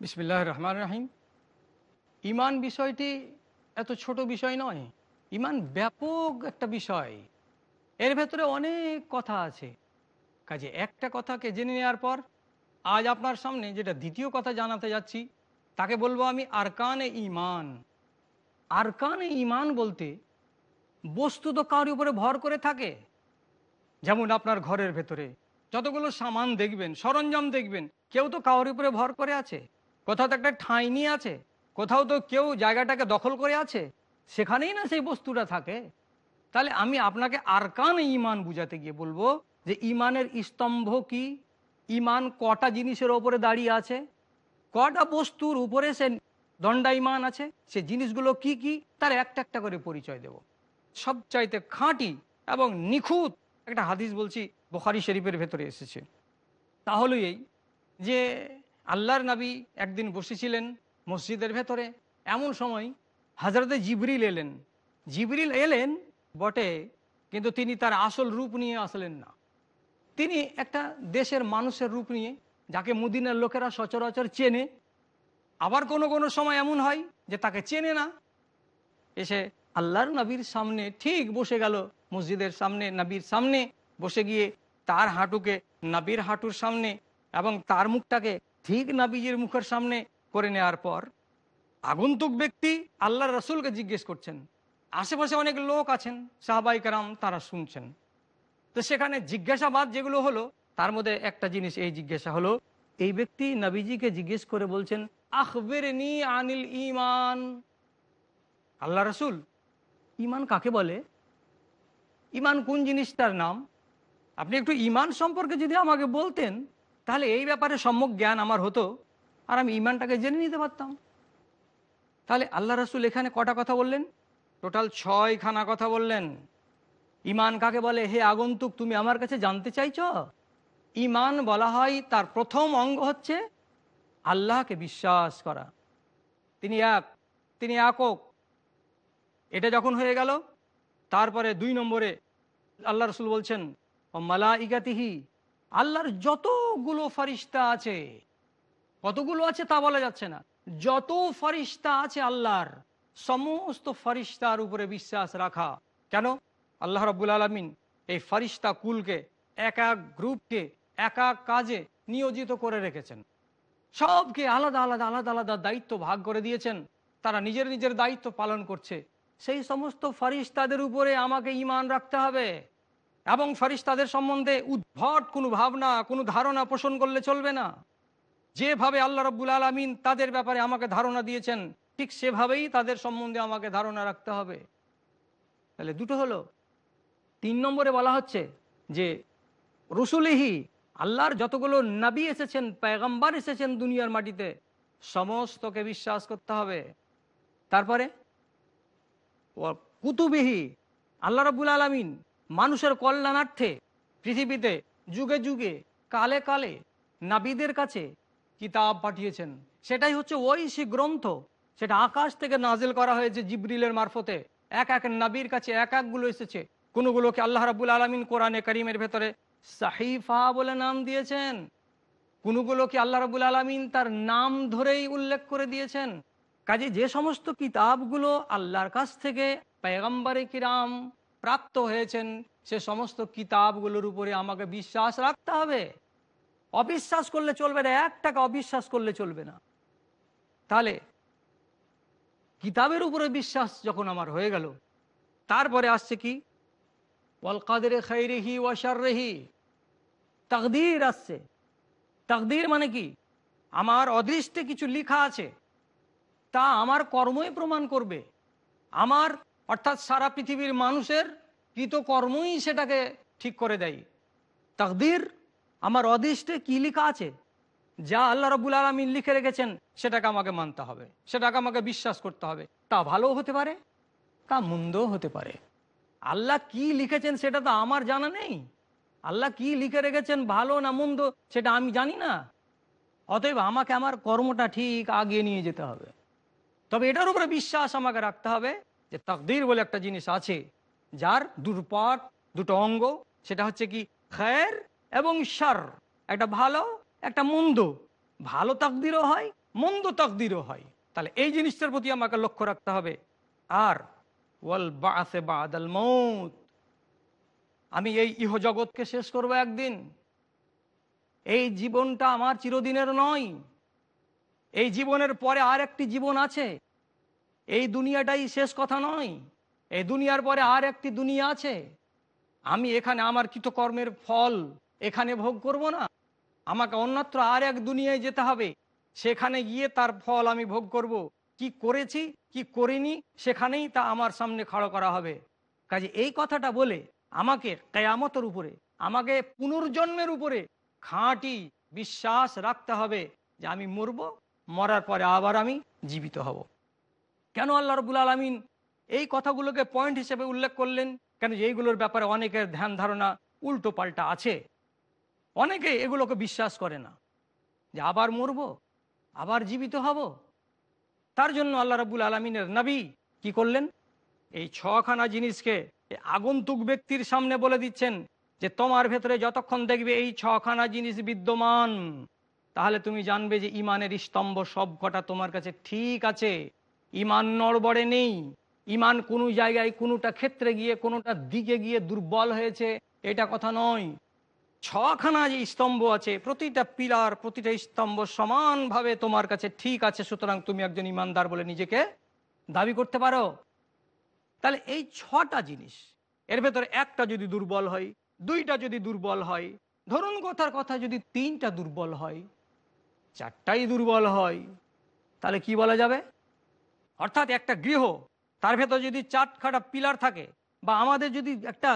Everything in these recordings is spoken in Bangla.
বিসমিল্লাহ রহমান রাহিম ইমান বিষয়টি এত ছোট বিষয় নয়, ইমান ব্যাপক একটা বিষয়। এর ভেতরে অনেক কথা আছে। কাজে একটা কথাকে জেনে নেওয়ার পর, আজ আপনার সামনে যেটা দ্বিতীয় কথা জানাতে যাচ্ছি, তাকে বলব আমি আরকানে ইমান। আরকানে ইমান বলতে বস্তু তো কারোর উপরে ভর করে থাকে। যেমন আপনার ঘরের ভেতরে যতগুলো সামান দেখবেন, সরঞ্জাম দেখবেন, কেউ তো কারোর উপরে ভর করে আছে। কোথাও তো একটা ঠাঁই নিয়ে আছে। কোথাও তো কেউ জায়গাটাকে দখল করে আছে। সেখানেই না সেই বস্তুটা থাকে। তাহলে আমি আপনাকে আরকান ইমান বুঝাতে গিয়ে বলব যে ইমানের স্তম্ভ কি? ইমান কটা জিনিসের ওপরে দাঁড়িয়ে আছে? কটা বস্তুর উপরে সে দণ্ডা দণ্ডাইমান আছে? সে জিনিসগুলো কি কি? তার একটা একটা করে পরিচয় দেব। সবচাইতে খাঁটি এবং নিখুঁত একটা হাদিস বলছি, বোখারি শরীফের ভেতরে এসেছে। তাহলে এই যে আল্লাহর নবী একদিন বসেছিলেন মসজিদের ভেতরে। এমন সময় হাজরতে জিবরিল এলেন। জিবরিল এলেন বটে, কিন্তু তিনি তার আসল রূপ নিয়ে আসলেন না। তিনি একটা দেশের মানুষের রূপ নিয়ে, যাকে মুদিনের লোকেরা সচরাচর চেনে, আবার কোনো কোনো সময় এমন হয় যে তাকে চেনে না। এসে আল্লাহর নবীর সামনে ঠিক বসে গেল, মসজিদের সামনে, নবীর সামনে বসে গিয়ে তার হাঁটুকে, নবীর হাঁটুর সামনে এবং তার মুখটাকে ঠিক নাবিজির মুখের সামনে করে নেওয়ার পর আগন্তুক ব্যক্তি আল্লাহ রসুলকে জিজ্ঞেস করছেন। আশেপাশে অনেক লোক আছেন, সাহাবাই কারাম, তারা শুনছেন। তো সেখানে জিজ্ঞাসাবাদ যেগুলো হলো, তার মধ্যে একটা জিনিস এই জিজ্ঞাসা হলো, এই ব্যক্তি নবীজিকে জিজ্ঞেস করে বলছেন আখবের নি আনিল ইমান আল্লাহ রসুল ইমান কাকে বলে? ইমান কোন জিনিসটার নাম? আপনি একটু ইমান সম্পর্কে যদি আমাকে বলতেন তাহলে এই ব্যাপারে সম্যক জ্ঞান আমার হতো আর আমি ইমানটাকে জেনে নিতে পারতাম। তাহলে আল্লাহ রসুল এখানে কটা কথা বললেন? টোটাল ছয়খানা কথা বললেন। ইমান কাকে বলে? হে আগন্তুক, তুমি আমার কাছে জানতে চাইছ? ইমান বলা হয় তার প্রথম অঙ্গ হচ্ছে আল্লাহকে বিশ্বাস করা। তিনি এক, তিনি একক। এটা যখন হয়ে গেল, তারপরে দুই নম্বরে আল্লাহ রসুল বলছেন, ও মালা ইগাতিহি আল্লাহর যতগুলো ফারিস্তা আছে, কতগুলো আছে তা বলা যাচ্ছে না। যত ফারিস্তা আছে আল্লাহর, সমস্ত ফারিস্তার উপরে বিশ্বাস রাখা। কেন? আল্লাহ রব্বুল আলমিন এই ফারিস্তা কুলকে এক এক গ্রুপকে, এক এক কাজে নিয়োজিত করে রেখেছেন। সবকে আলাদা আলাদা আলাদা আলাদা দায়িত্ব ভাগ করে দিয়েছেন। তারা নিজের নিজের দায়িত্ব পালন করছে। সেই সমস্ত ফারিস্তাদের উপরে আমাকে ইমান রাখতে হবে। এবং ফারিস্তাদের সম্বন্ধে উদ্ভট কোনো ভাবনা, কোনো ধারণা পোষণ করলে চলবে না। যেভাবে আল্লাহ রব্বুল আলমিন তাদের ব্যাপারে আমাকে ধারণা দিয়েছেন, ঠিক সেভাবেই তাদের সম্বন্ধে আমাকে ধারণা রাখতে হবে। তাহলে দুটো হলো, তিন নম্বরে বলা হচ্ছে যে, রসুলিহি আল্লাহর যতগুলো নাবি এসেছেন পেগম্বার এসেছেন দুনিয়ার মাটিতে, সমস্তকে বিশ্বাস করতে হবে। তারপরে কুতুবিহি আল্লাহ রব্বুল আলমিন মানুষের কল্যাণার্থে পৃথিবীতে যুগে যুগে, কালে কালে নাবিদের কাছে কিতাব পাঠিয়েছেন। সেটাই হচ্ছে ঐশী গ্রন্থ, সেটা আকাশ থেকে নাজেল করা হয়েছে জিবরিলের মারফতে। এক এক নাবির কাছে এক একগুলো এসেছে। কোনোগুলোকে আল্লাহ রাবুল আলমিন কোরআনে করিমের ভেতরে সাহিফা বলে নাম দিয়েছেন। কোনোগুলোকে আল্লাহ রাবুল আলমিন তার নাম ধরেই উল্লেখ করে দিয়েছেন। কাজে যে সমস্ত কিতাবগুলো আল্লাহর কাছ থেকে পেগম্বরে কিরাম প্রাপ্ত হয়েছেন, সে সমস্ত কিতাবগুলোর উপরে আমাকে বিশ্বাস রাখতে হবে। অবিশ্বাস করলে চলবে না, এক টাকা অবিশ্বাস করলে চলবে না। তাহলে কিতাবের উপরে বিশ্বাস যখন আমার হয়ে গেল, তারপরে আসছে কি? ওয়াল কাদের খৈরিহি ওয়াশাররেহি তাকদির আসছে। তাকদির মানে কি? আমার অদৃষ্টে কিছু লিখা আছে, তা আমার কর্মই প্রমাণ করবে। আমার অর্থাৎ সারা পৃথিবীর মানুষের কৃত কর্মই সেটাকে ঠিক করে দেয়। তাকদির, আমার অদৃষ্টে কি লেখা আছে? যা আল্লাহ রবুল আলমিন লিখে রেখেছেন, সেটাকে আমাকে মানতে হবে, সেটাকে আমাকে বিশ্বাস করতে হবে। তা ভালো হতে পারে, তা মন্দও হতে পারে। আল্লাহ কি লিখেছেন সেটা তো আমার জানা নেই। আল্লাহ কি লিখে রেখেছেন, ভালো না মন্দ, সেটা আমি জানি না। অতএব আমাকে আমার কর্মটা ঠিক আগিয়ে নিয়ে যেতে হবে। তবে এটার উপরে বিশ্বাস আমাকে রাখতে হবে। যে তাকদির বলে একটা জিনিস আছে, যার দুর্পাট দুটো অঙ্গ, সেটা হচ্ছে কি খের এবং সার একটা ভালো, একটা মন্দ। ভালো তাকদিরও হয়, মন্দ তাকদিরও হয়। তাহলে এই জিনিসটার প্রতি আমাকে লক্ষ্য রাখতে হবে। আর, ওয়াল বাসে বাদাল মৌত আমি এই ইহজগৎকে শেষ করব একদিন। এই জীবনটা আমার চিরদিনের নয়। এই জীবনের পরে আর একটি জীবন আছে। এই দুনিয়াটাই শেষ কথা নয়। এই দুনিয়ার পরে আর একটি দুনিয়া আছে। আমি এখানে আমার কৃতকর্মের ফল এখানে ভোগ করব না। আমাকে অন্যত্র আর এক দুনিয়ায় যেতে হবে। সেখানে গিয়ে তার ফল আমি ভোগ করব। কি করেছি, কি করিনি, সেখানেই তা আমার সামনে খাড়ো করা হবে। কাজে এই কথাটা বলে আমাকে কেয়ামতের উপরে, আমাকে পুনর্জন্মের উপরে খাঁটি বিশ্বাস রাখতে হবে যে আমি মরব, মরার পরে আবার আমি জীবিত হব। কেন আল্লাহ রবুল আলমিন এই কথাগুলোকে পয়েন্ট হিসেবে উল্লেখ করলেন? কেন এইগুলোর ব্যাপারে অনেকের ধ্যান ধারণা উল্টো পাল্টা আছে? অনেকে এগুলোকে বিশ্বাস করে না। যে আবার মরব, আবার জীবিত হব। তার জন্য আল্লাহ রাবুল আলমিনের নবী কি করলেন? এই ছখানা জিনিসকে আগন্তুক ব্যক্তির সামনে বলে দিচ্ছেন যে, তোমার ভেতরে যতক্ষণ দেখবে এই ছখানা জিনিস বিদ্যমান, তাহলে তুমি জানবে যে ইমানের স্তম্ভ সব কটা তোমার কাছে ঠিক আছে। ইমান নড়বড়ে নেই। ইমান কোনো জায়গায়, কোনোটা ক্ষেত্রে গিয়ে, কোনোটা দিকে গিয়ে দুর্বল হয়েছে, এটা কথা নয়। ছখানা যে স্তম্ভ আছে, প্রতিটা পিলার, প্রতিটা স্তম্ভ সমানভাবে তোমার কাছে ঠিক আছে, সুতরাং তুমি একজন ইমানদার বলে নিজেকে দাবি করতে পারো। তাহলে এই ছটা জিনিস, এর ভেতরে একটা যদি দুর্বল হয়, দুইটা যদি দুর্বল হয়, ধরুন কথার কথা যদি তিনটা দুর্বল হয়, চারটাই দুর্বল হয়, তাহলে কি বলা যাবে? অর্থাৎ একটা গৃহ, তার ভেতর যদি চারখাটা পিলার থাকে বা আমাদের যদি একটা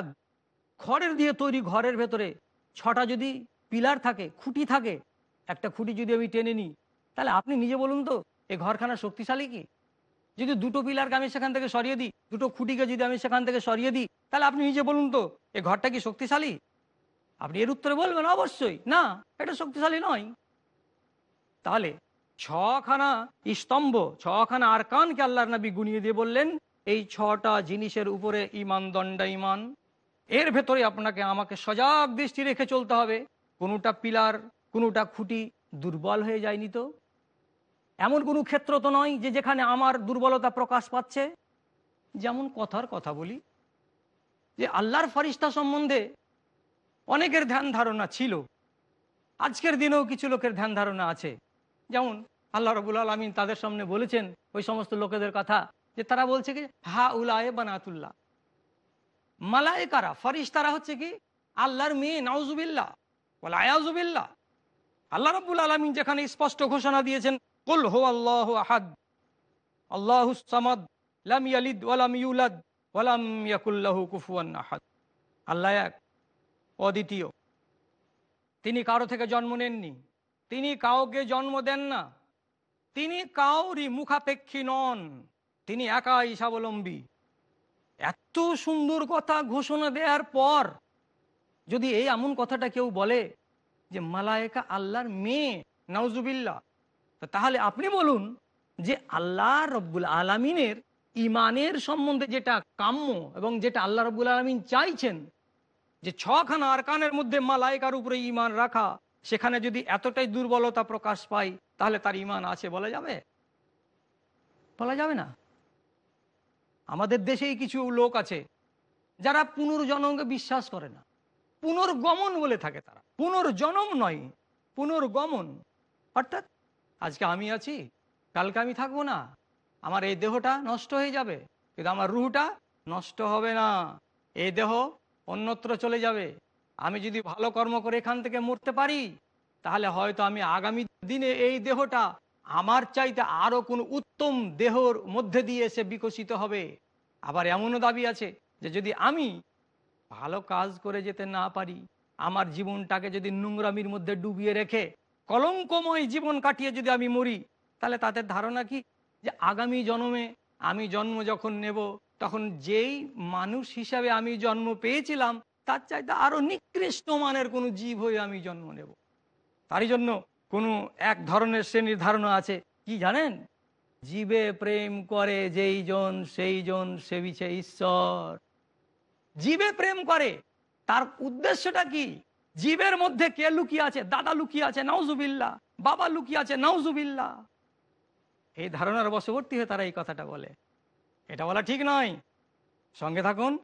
খড়ের দিয়ে তৈরি ঘরের ভেতরে ছটা যদি পিলার থাকে, খুঁটি থাকে, একটা খুঁটি যদি আমি টেনে নিই, তাহলে আপনি নিজে বলুন তো এই ঘরখানা শক্তিশালী কি? যদি দুটো পিলারকে আমি সেখান থেকে সরিয়ে দিই, দুটো খুঁটিকে যদি আমি সেখান থেকে সরিয়ে দিই, তাহলে আপনি নিজে বলুন তো, এ ঘরটা কি শক্তিশালী? আপনি এর উত্তরে বলবেন অবশ্যই, না, এটা শক্তিশালী নয়। তাহলে ছখানা স্তম্ভ, ছখানা আরকানকে আল্লাহর নবী গুনিয়ে দিয়ে বললেন, এই ছটা জিনিসের উপরে ইমান দণ্ডা ইমান এর ভেতরে আপনাকে আমাকে সজাগ দৃষ্টি রেখে চলতে হবে। কোনোটা পিলার, কোনোটা খুঁটি দুর্বল হয়ে যায়নি তো? এমন কোনো ক্ষেত্র তো নয় যে যেখানে আমার দুর্বলতা প্রকাশ পাচ্ছে। যেমন কথার কথা বলি, যে আল্লাহর ফরিস্তা সম্বন্ধে অনেকের ধ্যান ধারণা ছিল। আজকের দিনেও কিছু লোকের ধ্যান ধারণা আছে। যেমন আল্লাহ রবুল আলমিন তাদের সামনে বলেছেন ওই সমস্ত লোকেদের কথা যে তারা বলছে কি হা উলায়ে বানাতুল্লাহ। মালায়কারা ফরিস্তারা হচ্ছে কি, আল্লাহর মেয়ে নাউজুবিল্লা বলে আল্লাহ রব্বুল আলমিন যেখানে স্পষ্ট ঘোষণা দিয়েছেন, কুল হো আল্লাহ আহাদ আল্লাহ সামাদ, লাম ইয়ালিদ ওয়ালাম ইউলাদ ওয়ালাম ইয়াকুল্লাহু কুফুয়ান আহাদ। আল্লাহ এক, অদ্বিতীয়। তিনি কারও থেকে জন্ম নেননি। তিনি কাউকে জন্ম দেন না। তিনি কাউরি মুখাপেক্ষী নন। তিনি একাই স্বাবলম্বী। এত সুন্দর কথা ঘোষণা দেওয়ার পর যদি এই এমন কথাটা কেউ বলে যে মালায়েকা আল্লাহর মেয়ে নাউজুবিল্লা তো তাহলে আপনি বলুন যে আল্লাহ রব্বুল আলমিনের ইমানের সম্বন্ধে যেটা কাম্য এবং যেটা আল্লাহ রব্বুল আলমিন চাইছেন, যে ছখানা আরকানের মধ্যে মালায়কার উপরে ইমান রাখা, সেখানে যদি এতটাই দুর্বলতা প্রকাশ পায় তাহলে তার ইমান আছে বলা যাবে? বলা যাবে না। আমাদের দেশেই কিছু লোক আছে, যারা পুনর্জন্মকে বিশ্বাস করে না। পুনর্গমন বলে থাকে তারা। পুনর্জন্ম নয়, পুনর্গমন। অর্থাৎ, আজকে আমি আছি, কালকে আমি থাকব না। আমার এই দেহটা নষ্ট হয়ে যাবে, কিন্তু আমার রুহটা নষ্ট হবে না। এই দেহ অন্যত্র চলে যাবে। আমি যদি ভালো কর্ম করে এখান থেকে মরতে পারি তাহলে হয়তো আমি আগামী দিনে এই দেহটা আমার চাইতে আরও কোনো উত্তম দেহর মধ্যে দিয়ে এসে বিকশিত হবে। আবার এমনও দাবি আছে যে যদি আমি ভালো কাজ করে যেতে না পারি, আমার জীবনটাকে যদি নোংরামির মধ্যে ডুবিয়ে রেখে, কলঙ্কময় জীবন কাটিয়ে যদি আমি মরি, তাহলে তাদের ধারণা কি? যে আগামী জন্মে আমি জন্ম যখন নেব, তখন যেই মানুষ হিসাবে আমি জন্ম পেয়েছিলাম, তার চাইতে আরও নিকৃষ্ট মানের কোনো জীব হয়ে আমি জন্ম নেব। তারই জন্য কোনো এক ধরনের শ্রেণির ধারণা আছে। কি জানেন? জীবে প্রেম করে যেই জন, সেই জন সেবিছে ঈশ্বর। জীবে প্রেম করে, তার উদ্দেশ্যটা কি? জীবের মধ্যে কে লুকিয়ে আছে? দাদা লুকিয়ে আছে নাউজুবিল্লা বাবা লুকিয়ে আছে নাউজুবিল্লা এই ধারণার বশবর্তী হয়ে তারা এই কথাটা বলে। এটা বলা ঠিক নয়। সঙ্গে থাকুন,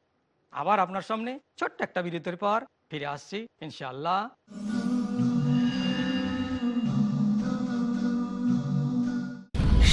আবার আপনার সামনে ছোট্ট একটা বিরতির পর ফিরে আসছি, ইনশাআল্লাহ।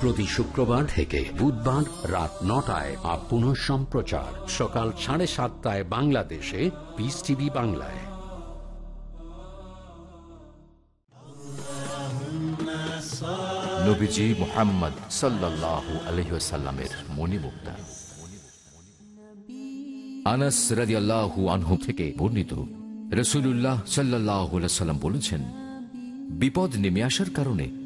প্রতি শুক্রবার থেকে বুধবার রাত নটায় আর পুনঃ সম্প্রচার। সকাল সাড়ে সাতটায় বাংলাদেশে বিস টিভি বাংলায়। মোহাম্মদ আনাস থেকে বর্ণিত বলেছেন, বিপদ নেমে আসার কারণে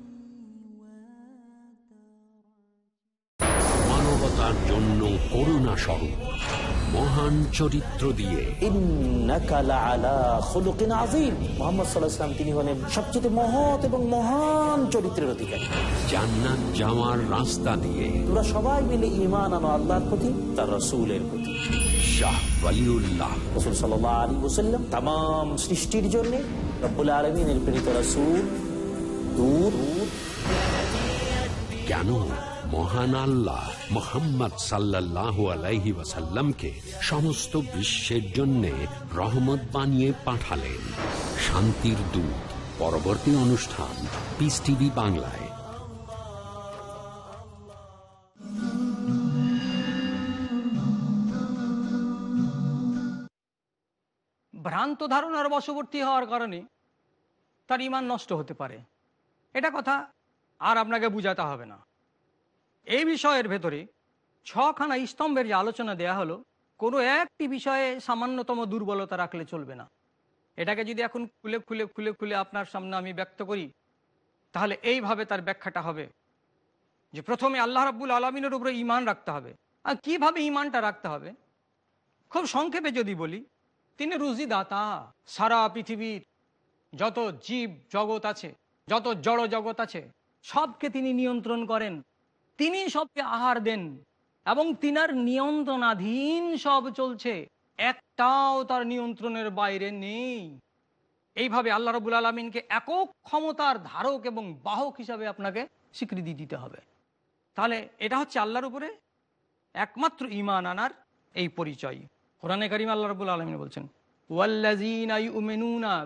স্বরূপ মহান চরিত্র দিয়ে। তিনি হলেন সবচেয়ে মহৎ এবং মহান চরিত্রের অধিকারী। জান্নাত যাওয়ার রাস্তা দিয়ে। তোরা সবাই মিলে ইমান আনো আল্লাহর প্রতি তার রসুলের প্রতি। শাহ ওয়ালিউল্লাহ। রসুল সাল্লাহ আলী ওসাল্লাম সৃষ্টির জন্য রব্বুল আলমিনের প্রেরিত রসুল। দূর। কেন? মহান আল্লাহ মোহাম্মদ সাল্লাহ আলাইহি ওয়াসাল্লামকে সমস্ত বিশ্বের জন্য রহমত বানিয়ে পাঠালেন। শান্তির দূত, পরবর্তী অনুষ্ঠান পিস টিভি বাংলায়। ভ্রান্ত ধারণার বশবর্তী হওয়ার কারণে তার ইমান নষ্ট হতে পারে। এটা কথা আর আপনাকে বুঝাতে হবে না। এই বিষয়ের ভেতরে ছখানা স্তম্ভের যে আলোচনা দেয়া হলো, কোনো একটি বিষয়ে সামান্যতম দুর্বলতা রাখলে চলবে না। এটাকে যদি এখন খুলে খুলে খুলে খুলে আপনার সামনে আমি ব্যক্ত করি, তাহলে এইভাবে তার ব্যাখ্যাটা হবে। যে প্রথমে আল্লাহ রাব্বুল আলমিনের উপরে ইমান রাখতে হবে। আর কীভাবে ইমানটা রাখতে হবে? খুব সংক্ষেপে যদি বলি, তিনি রুজি দাতা সারা পৃথিবীর যত জীব জগৎ আছে, যত জড় জগৎ আছে, সবকে তিনি নিয়ন্ত্রণ করেন। তিনি সবকে আহার দেন এবং তিনার নিয়ন্ত্রণাধীন সব চলছে। একটাও তার নিয়ন্ত্রণের বাইরে নেই। এইভাবে আল্লাহ রবুল আলমিনকে একক ক্ষমতার ধারক এবং বাহক হিসাবে আপনাকে স্বীকৃতি দিতে হবে। তাহলে এটা হচ্ছে আল্লাহর উপরে একমাত্র ইমান আনার এই পরিচয়। কোরআনে করিম আল্লাহ রবুল আলমিন বলছেন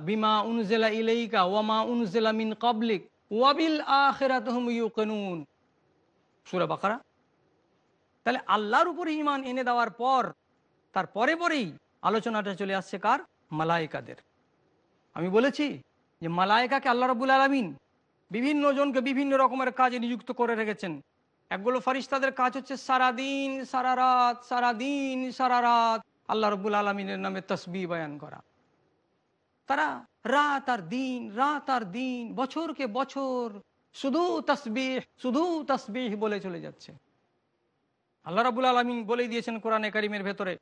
বিমা উনজিলা ইলাইকা ওয়া মা উনজিলা মিন ক্বাবলিক ওয়া বিল আখিরাতি সূরা বাকারা। তাহলে আল্লাহর উপরে ইমান এনে দেওয়ার পর, তার পরে পরেই আলোচনাটা চলে আসছে কার? মালায়েকাদের। আমি বলেছি যে মালায়েকাকে আল্লাহ রবুল আলমিন বিভিন্ন জনকে বিভিন্ন রকমের কাজে নিযুক্ত করে রেখেছেন। একগুলো ফারিস্তাদের কাজ হচ্ছে সারা দিন, সারা রাত, সারা দিন, সারা রাত আল্লাহ রবুল আলমিনের নামে তসবি বয়ান করা। তারা রাত আর দিন, রাত আর দিন, বছরকে বছর শুধু তসবিহ শুধু তসবিহ বলে চলে যাচ্ছে। আল্লাহ রাবুল আলমিন বলেই দিয়েছেন কোরআনে করিমের ভেতরে,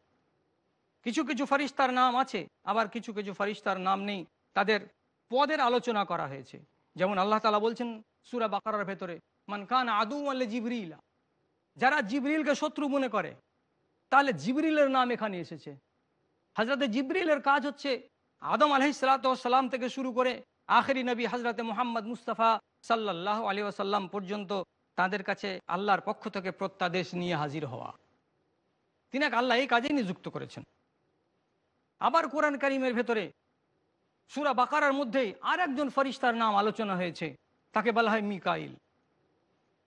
কিছু কিছু ফারিস্তার নাম আছে, আবার কিছু কিছু ফারিস্তার নাম নেই, তাদের পদের আলোচনা করা হয়েছে। যেমন আল্লাহ তালা বলছেন সুরা বাকারার ভেতরে, মান খান আদু আল্লে জিবরিলা যারা জিবরিলকে শত্রু মনে করে, তাহলে জিবরিলের নাম এখানে এসেছে। হজরতে জিবরিলের কাজ হচ্ছে, আদম আলহিসাল্লাম থেকে শুরু করে, আখেরি নবী হজরতে মোহাম্মদ মুস্তাফা সাল্লাহ আলী আসাল্লাম পর্যন্ত তাদের কাছে আল্লাহর পক্ষ থেকে প্রত্যাদেশ নিয়ে হাজির হওয়া। তিনি এক আল্লাহ এই কাজেই নিযুক্ত করেছেন। আবার কোরআন করিমের ভেতরে সুরা বাকারার মধ্যেই আর একজন ফরিস্তার নাম আলোচনা হয়েছে, তাকে বলা হয় মিকাইল।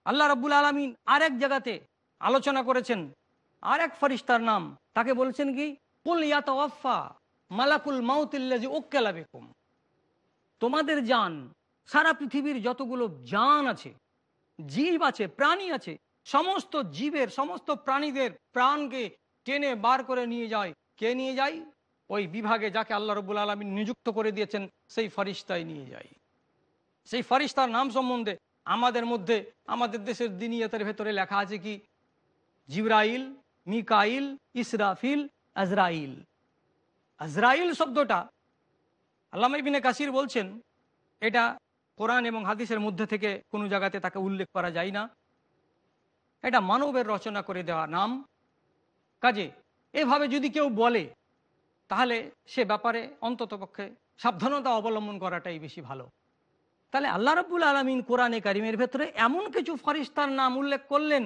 আল্লাহ রব্বুল আলমিন আর এক জায়গাতে আলোচনা করেছেন আর এক ফরিস্তার নাম, তাকে বলছেন কি, কুল ইয়াতওয়াফা মালাকুল মাউতিল্লাজি ওক্কেলা বেকুম। তোমাদের জান সারা পৃথিবীর যতগুলো জান আছে, জীব আছে, প্রাণী আছে, সমস্ত জীবের, সমস্ত প্রাণীদের প্রাণকে টেনে বার করে নিয়ে যায়। কে নিয়ে যায়? ওই বিভাগে যাকে আল্লাহ রবুল আলমিন নিযুক্ত করে দিয়েছেন, সেই ফরিস্তায় নিয়ে যায়। সেই ফরিস্তার নাম সম্বন্ধে আমাদের মধ্যে, আমাদের দেশের দিনিয়তের ভেতরে লেখা আছে কি? জিব্রাইল, মিকাইল, ইসরাফিল, আজরাইল। আজরাইল শব্দটা আল্লাহ ইবিনে কাসির বলছেন, এটা কোরআন এবং হাদিসের মধ্যে থেকে কোনো জায়গাতে তাকে উল্লেখ করা যায় না। এটা মানবের রচনা করে দেওয়া নাম। কাজে, এভাবে যদি কেউ বলে, তাহলে সে ব্যাপারে অন্ততপক্ষে সাবধানতা অবলম্বন করাটাই বেশি ভালো। তাহলে আল্লাহ রব্বুল আলমিন কোরআনে কারিমের ভেতরে এমন কিছু ফরিস্তার নাম উল্লেখ করলেন,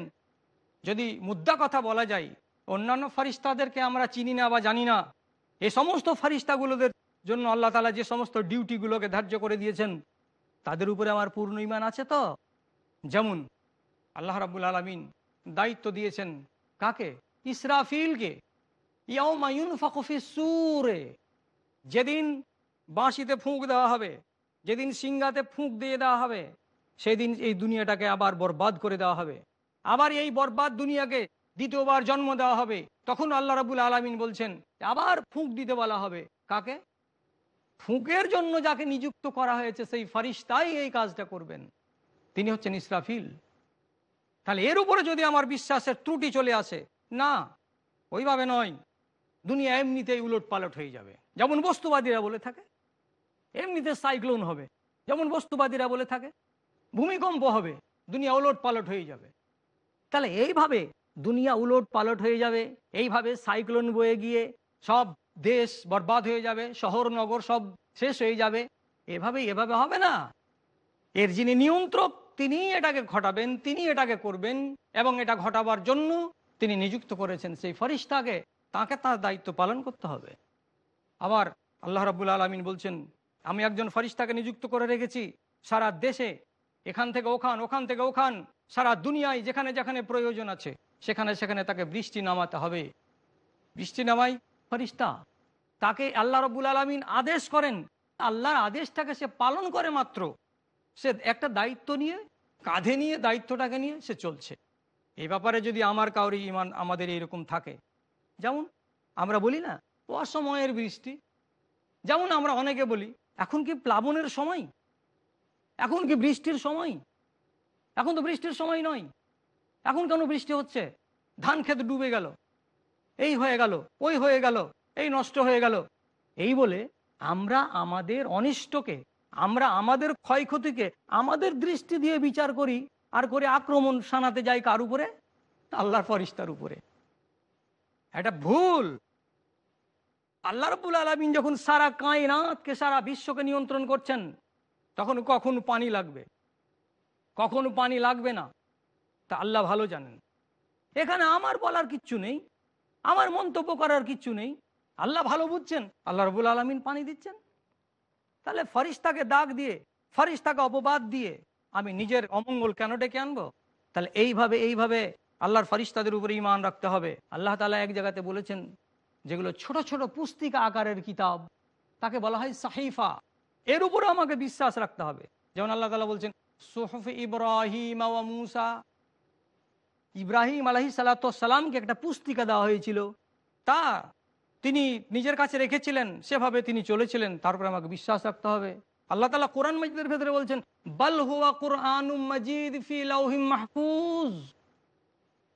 যদি মুদ্রা কথা বলা যায়, অন্যান্য ফরিস্তাদেরকে আমরা চিনি না বা জানি না, এ সমস্ত ফরিস্তাগুলোদের জন্য আল্লাহ তালা যে সমস্ত ডিউটিগুলোকে ধার্য করে দিয়েছেন তাদের উপরে আমার পূর্ণ ইমান আছে তো? যেমন আল্লাহ রাবুল আলমিন দায়িত্ব দিয়েছেন কাকে? ইসরাফিলকে। সুরে। যেদিন বাঁশিতে ফুঁক দেওয়া হবে, যেদিন সিংহাতে ফুঁক দিয়ে দেওয়া হবে, সেদিন এই দুনিয়াটাকে আবার বরবাদ করে দেওয়া হবে। আবার এই বরবাদ দুনিয়াকে দ্বিতীয়বার জন্ম দেওয়া হবে। তখন আল্লাহ রাবুল আলমিন বলছেন, আবার ফুঁক দিতে বলা হবে। কাকে? ফুঁকের জন্য যাকে নিযুক্ত করা হয়েছে, সেই ফারিস্তাই এই কাজটা করবেন। তিনি হচ্ছেন ইসরাফিল। তাহলে এর উপরে যদি আমার বিশ্বাসের ত্রুটি চলে আসে, না, ওইভাবে নয়। দুনিয়া এমনিতেই উলট পালট হয়ে যাবে। যেমন বস্তুবাদীরা বলে থাকে, এমনিতে সাইক্লোন হবে। যেমন বস্তুবাদীরা বলে থাকে, ভূমিকম্প হবে, দুনিয়া উলট পালট হয়ে যাবে। তাহলে এইভাবে দুনিয়া উলট পালট হয়ে যাবে, এইভাবে সাইক্লোন বয়ে গিয়ে সব দেশ বরবাদ হয়ে যাবে, শহর, নগর সব শেষ হয়ে যাবে। এভাবে এভাবে হবে না। এর যিনি নিয়ন্ত্রক তিনি এটাকে ঘটাবেন তিনি এটাকে করবেন এবং এটা ঘটাবার জন্য তিনি নিযুক্ত করেছেন। সেই ফরিস্তাকে, তাকে তার দায়িত্ব পালন করতে হবে। আবার আল্লাহ রাবুল আলমিন বলছেন, আমি একজন ফরিস্তাকে নিযুক্ত করে রেখেছি। সারা দেশে, এখান থেকে ওখান ওখান থেকে ওখান, সারা দুনিয়ায় যেখানে যেখানে প্রয়োজন আছে, সেখানে সেখানে তাকে বৃষ্টি নামাতে হবে। বৃষ্টি নামাই ফরিস্তা। তাকে আল্লাহ রবুল আলমিন আদেশ করেন। আল্লাহর আদেশটাকে সে পালন করে মাত্র। সে একটা দায়িত্ব নিয়ে, কাঁধে নিয়ে, দায়িত্বটাকে নিয়ে সে চলছে। এই ব্যাপারে যদি আমার কাউরি ইমান আমাদের এরকম থাকে, যেমন আমরা বলি না, অসময়ের বৃষ্টি। যেমন আমরা অনেকে বলি, এখন কি প্লাবনের সময়? এখন কি বৃষ্টির সময়? এখন তো বৃষ্টির সময় নয়। এখন কেন বৃষ্টি হচ্ছে? ধান ক্ষেত ডুবে গেল। এই হয়ে গেল, ওই হয়ে গেল। এই নষ্ট হয়ে গেল। এই বলে আমরা আমাদের অনিষ্টকে, আমরা আমাদের ক্ষয়ক্ষতিকে, আমাদের দৃষ্টি দিয়ে বিচার করি আর করে আক্রমণ সানাতে যাই কার উপরে? আল্লাহর ফরিস্তার উপরে। এটা ভুল। আল্লাহ রবুল আলমিন যখন সারা কায়নাতকে, সারা বিশ্বকে নিয়ন্ত্রণ করছেন, তখন কখন পানি লাগবে। কখন পানি লাগবে না। তা আল্লাহ ভালো জানেন। এখানে আমার বলার কিচ্ছু নেই। আমার মন্তব্য করার কিচ্ছু নেই। আল্লাহ ভালো বুঝছেন? আল্লাহ রবুল আলমিন পানি দিচ্ছেন। তাহলে ফরিস্তাকে দাগ দিয়ে, ফরিস্তাকে অপবাদ দিয়ে আমি নিজের অমঙ্গল কেন ডেকে আনব? তাহলে এইভাবে এইভাবে আল্লাহর ফরিস্তাদের উপরে ইমান রাখতে হবে। আল্লাহ তালা এক জায়গাতে বলেছেন, যেগুলো ছোট ছোট পুস্তিকা আকারের কিতাব, তাকে বলা হয় সাহিফা। এর উপরে আমাকে বিশ্বাস রাখতে হবে। যেমন আল্লাহ তালা বলছেন, সোহফ ইব্রাহিম ইব্রাহিম আলহি সালাতামকে একটা পুস্তিকা দেওয়া হয়েছিল। তা তিনি নিজের কাছে রেখেছিলেন, সেভাবে তিনি চলেছিলেন তারপরে আমাকে বিশ্বাস রাখতে হবে। আল্লাহ তালা কোরআন মজিদের ভেতরে বলছেন, বাল হুয়া কোরআন মজিদ মাহফুজ।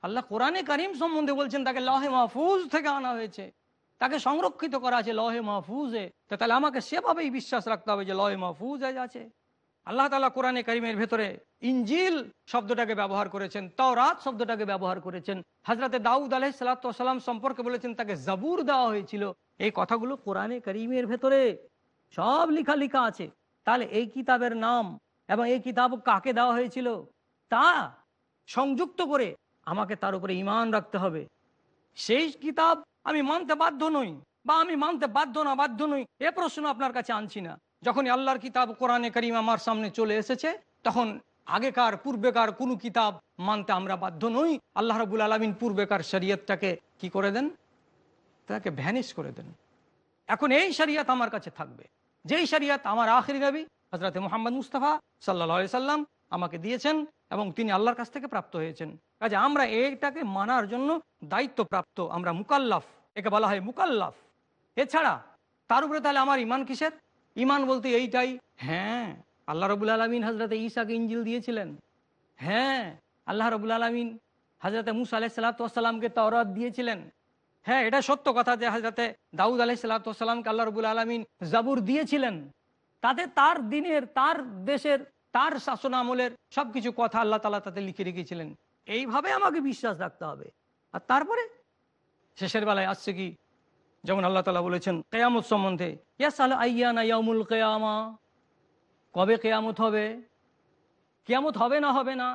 আল্লাহ কোরআনে করিম সম্বন্ধে বলছেন, তাকে লহে মাহফুজ থেকে আনা হয়েছে। তাকে সংরক্ষিত করা আছে লহে মাহফুজে। তাহলে আমাকে সেভাবেই বিশ্বাস রাখতে হবে যে লহে মাহফুজ আছে। আল্লাহ তালা কোরআনে করিমের ভেতরে ইঞ্জিল শব্দটাকে ব্যবহার করেছেন, তাওরাত শব্দটাকে ব্যবহার করেছেন। হাজরাতে দাউদ আলহ সালাতাম সম্পর্কে বলেছেন, তাকে জাবুর দেওয়া হয়েছিল। এই কথাগুলো কোরআনে করিমের ভেতরে সব লিখা লিখা আছে। তাহলে এই কিতাবের নাম এবং এই কিতাব কাকে দেওয়া হয়েছিল? তা সংযুক্ত করে আমাকে তার উপরে ইমান রাখতে হবে। সেই কিতাব আমি মানতে বাধ্য নই বা আমি মানতে বাধ্য না বাধ্য নই, এ প্রশ্ন আপনার কাছে আনছি না। যখনই আল্লাহর কিতাব কোরআনে করিম আমার সামনে চলে এসেছে, তখন আগেকার, পূর্বেকার কোনো কিতাব মানতে আমরা বাধ্য নই। আল্লাহ রবুল আলমিন পূর্বেকার শরীয়তটাকে কি করে দেন? তাকে ভ্যানিশ করে দেন। এখন এই শরিয়াত আমার কাছে থাকবে। যেই শরিয়াত আমার আখরি নবী হজরত মোহাম্মদ মুস্তফা সাল্লা সাল্লাম আমাকে দিয়েছেন এবং তিনি আল্লাহর কাছ থেকে প্রাপ্ত হয়েছেন। কাজে আমরা এইটাকে মানার জন্য দায়িত্ব প্রাপ্ত আমরা মুকাল্লাফ, একে বলা হয় মুকাল্লাফ। এছাড়া, তার উপরে তাহলে আমার ইমান কিসের? ইমান বলতে এইটাই। হ্যাঁ আল্লাহ রবুল আলমিন হজরতে ঈশাকে ইঞ্জিল দিয়েছিলেন। হ্যাঁ আল্লাহ রবুল আলমিন হজরতে মুসা আলাহ সাল্লাতামকে তওরাত দিয়েছিলেন। হ্যাঁ এটা সত্য কথা যে হজরতে দাউদ আলাহ সাল্লাতামকে আল্লাহ রবুল আলমিন জাবুর দিয়েছিলেন। তাতে তার দিনের, তার দেশের, তার শাসন আমলের সবকিছু কথা আল্লাহ তালা তাতে লিখে রেখেছিলেন। এইভাবে আমাকে বিশ্বাস রাখতে হবে। আর তারপরে শেষের বেলায় আসছে কি? যেমন আল্লাহ তালা বলেছেন, কেয়ামত সম্বন্ধে ইয়ামুল কেয়ামা? কবে কেয়ামত হবে? কেয়ামত হবে না হবে না?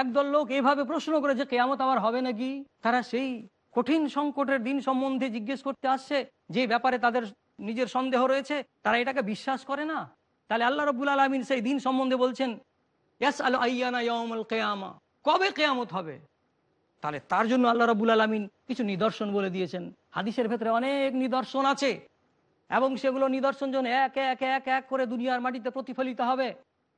একদল লোক এইভাবে প্রশ্ন করে যে, কেয়ামত আবার হবে নাকি? তারা সেই কঠিন সংকটের দিন সম্বন্ধে জিজ্ঞেস করতে আসছে, যে ব্যাপারে তাদের নিজের সন্দেহ রয়েছে, তারা এটাকে বিশ্বাস করে না? তাহলে আল্লাহ রবুল আলমিন সেই দিন সম্বন্ধে বলছেন ইয়াস কেয়ামা? কবে কেয়ামত হবে? তাহলে তার জন্য আল্লাহ রবুল আলমিন কিছু নিদর্শন বলে দিয়েছেন। হাদিসের ভেতরে অনেক নিদর্শন আছে। এবং সেগুলো নিদর্শন যেন এক এক এক এক করে দুনিয়ার মাটিতে প্রতিফলিত হবে।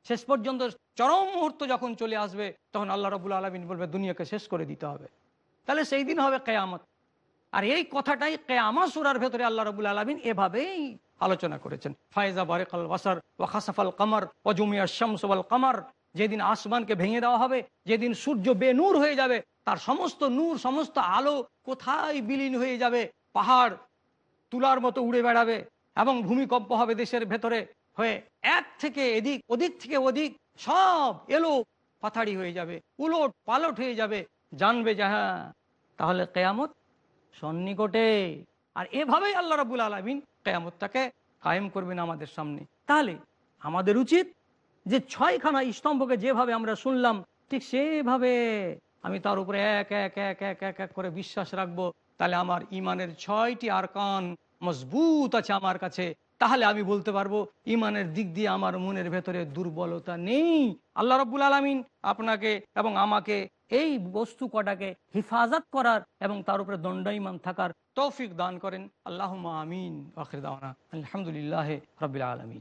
শেষ পর্যন্ত চরম মুহূর্ত যখন চলে আসবে, তখন আল্লাহ রবুল আলমিন বলবে, দুনিয়াকে শেষ করে দিতে হবে। তাহলে সেই দিন হবে কেয়ামত। আর এই কথাটাই কেয়ামা সুরার ভেতরে আল্লাহ রবুল আলমিন এভাবেই আলোচনা করেছেন। ফায়জা বারেকাল ওয়াসার ও খাসাফাল কামার অজুমিয়া শামসওয়াল কামার। যেদিন আসমানকে ভেঙে দেওয়া হবে, যেদিন সূর্য বেনূর হয়ে যাবে, তার সমস্ত নূর, সমস্ত আলো কোথায় বিলীন হয়ে যাবে? পাহাড় তুলার মতো উড়ে বেড়াবে এবং ভূমিকম্প হবে দেশের ভেতরে হয়ে এক থেকে এদিক, ওদিক থেকে ওদিক সব এলো, পাথাড়ি হয়ে যাবে, উলট পালট হয়ে যাবে। জানবে যে হ্যাঁ তাহলে কেয়ামত সন্নিকটে। আর এভাবেই আল্লাহ রাবুল আলমিন কেয়ামতটাকে কায়েম করবেন আমাদের সামনে। তাহলে আমাদের উচিত যে ছয়খানা স্তম্ভকে যেভাবে আমরা শুনলাম, ঠিক সেভাবে আমি তার উপরে এক এক এক এক এক এক করে বিশ্বাস রাখব। তাহলে আমার ইমানের ছয়টি আরকান মজবুত আছে আমার কাছে। তাহলে আমি বলতে পারব, ইমানের দিক দিয়ে আমার মনের ভেতরে দুর্বলতা নেই। আল্লাহ রব্বুল আলমিন আপনাকে এবং আমাকে এই বস্তু কটাকে হেফাজত করার এবং তার উপরে দণ্ডাইমান থাকার তৌফিক দান করেন। আল্লাহ আমিন। আলহামদুলিল্লাহ রবিল আলমিন।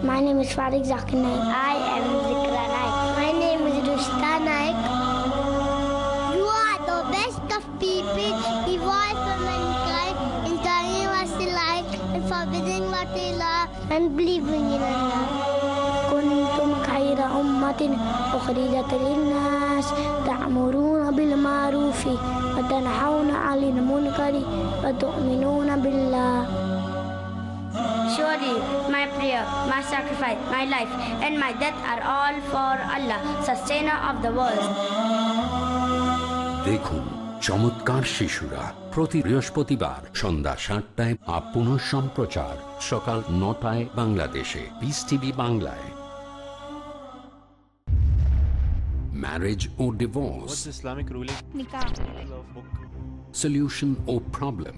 My name is Farid Zakir Naik. I am Zikra Naik. My name is Rushta Naik. You are the best of people, evolved for mankind, in telling what they like, and forbidding what they love, and believing in Allah. كنتم خير أمة أخرجت للناس تأمرون بالمعروف وتنحون عن المنكر وتؤمنون بالله Surely my prayer, my sacrifice, my life, and my death are all for Allah, sustainer of the world. দেখুন চমৎকার শিশুরা প্রতি বৃহস্পতিবার সন্ধ্যা সাতটায় আপ পুনঃ সম্প্রচার সকাল নটায় বাংলাদেশে পিস টিভি বাংলায় ম্যারেজ ও divorce Islamic ruling solution or problem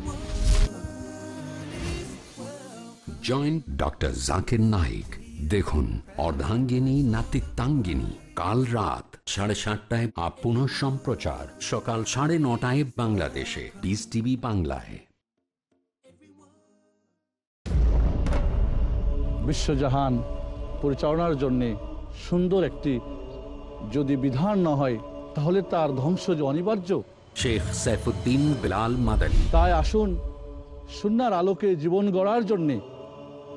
join doctor Zakir Naik দেখুন অর্ধাঙ্গিনী নাতিত্বাঙ্গিনী কাল রাত সাড়ে সাতটায় আপ পুনঃ সম্প্রচার। সকাল সাড়ে নটায় বাংলাদেশে। পিস টিভি বাংলায়। বিশ্বজাহান পরিচালনার জন্যে সুন্দর একটি যদি বিধান না হয় তাহলে তার ধ্বংস যে অনিবার্য। শেখ সাইফুদ্দিন বিলাল মাদানী। তাই আসুন সুনার আলোকে জীবন গড়ার জন্যে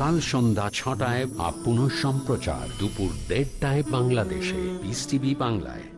কাল সন্ধ্যা ছটায় আপ পুনঃ সম্প্রচার দুপুর দেড়টায় বাংলাদেশে বিস টিভি বাংলায়।